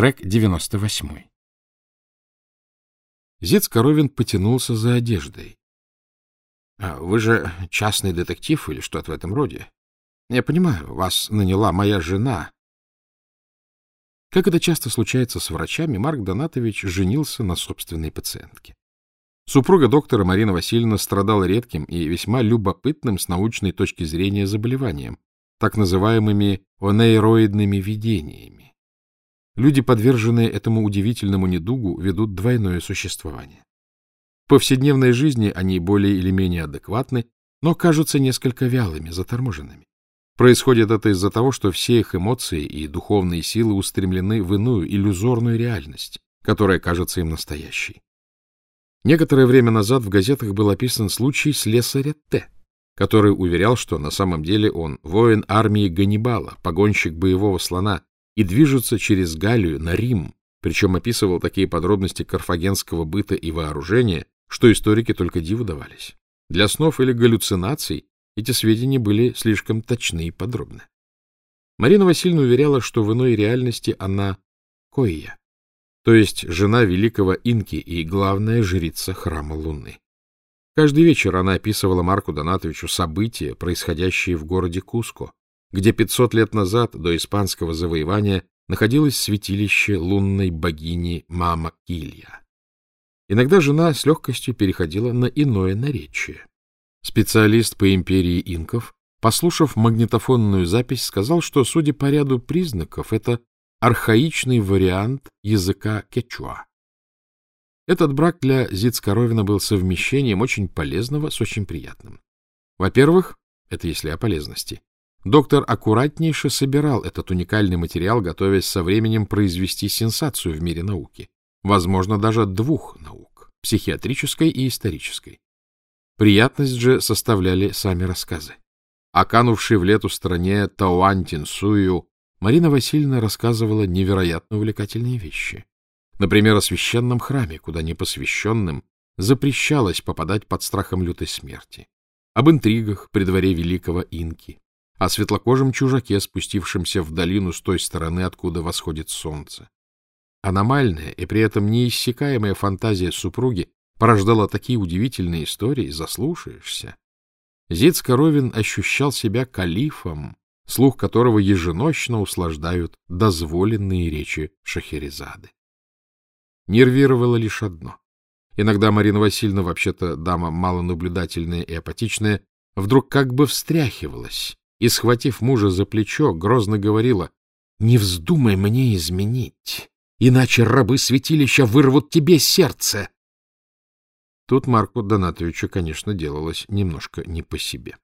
Трек 98. Зец Коровин потянулся за одеждой. А — Вы же частный детектив или что-то в этом роде? Я понимаю, вас наняла моя жена. Как это часто случается с врачами, Марк Донатович женился на собственной пациентке. Супруга доктора Марина Васильевна страдала редким и весьма любопытным с научной точки зрения заболеванием, так называемыми онейроидными видениями. Люди, подверженные этому удивительному недугу, ведут двойное существование. В повседневной жизни они более или менее адекватны, но кажутся несколько вялыми, заторможенными. Происходит это из-за того, что все их эмоции и духовные силы устремлены в иную, иллюзорную реальность, которая кажется им настоящей. Некоторое время назад в газетах был описан случай слесаря Т., который уверял, что на самом деле он воин армии Ганнибала, погонщик боевого слона, и движется через Галлию на Рим, причем описывал такие подробности карфагенского быта и вооружения, что историки только диву давались. Для снов или галлюцинаций эти сведения были слишком точны и подробны. Марина Васильевна уверяла, что в иной реальности она Коия, то есть жена великого инки и главная жрица храма Луны. Каждый вечер она описывала Марку Донатовичу события, происходящие в городе Куско, где 500 лет назад, до испанского завоевания, находилось святилище лунной богини Мама Килья. Иногда жена с легкостью переходила на иное наречие. Специалист по империи инков, послушав магнитофонную запись, сказал, что, судя по ряду признаков, это архаичный вариант языка кечуа. Этот брак для Зиц Коровина был совмещением очень полезного с очень приятным. Во-первых, это если о полезности, Доктор аккуратнейше собирал этот уникальный материал, готовясь со временем произвести сенсацию в мире науки. Возможно, даже двух наук — психиатрической и исторической. Приятность же составляли сами рассказы. О канувшей в лету стране Тауантинсую Марина Васильевна рассказывала невероятно увлекательные вещи. Например, о священном храме, куда непосвященным запрещалось попадать под страхом лютой смерти. Об интригах при дворе великого инки, о светлокожем чужаке, спустившемся в долину с той стороны, откуда восходит солнце. Аномальная и при этом неиссякаемая фантазия супруги порождала такие удивительные истории, заслушаешься. Зиц Коровин ощущал себя калифом, слух которого еженочно услаждают дозволенные речи Шахерезады. Нервировало лишь одно. Иногда Марина Васильевна, вообще-то дама малонаблюдательная и апатичная, вдруг как бы встряхивалась и, схватив мужа за плечо, грозно говорила, «Не вздумай мне изменить, иначе рабы святилища вырвут тебе сердце!» Тут Марку Донатовичу, конечно, делалось немножко не по себе.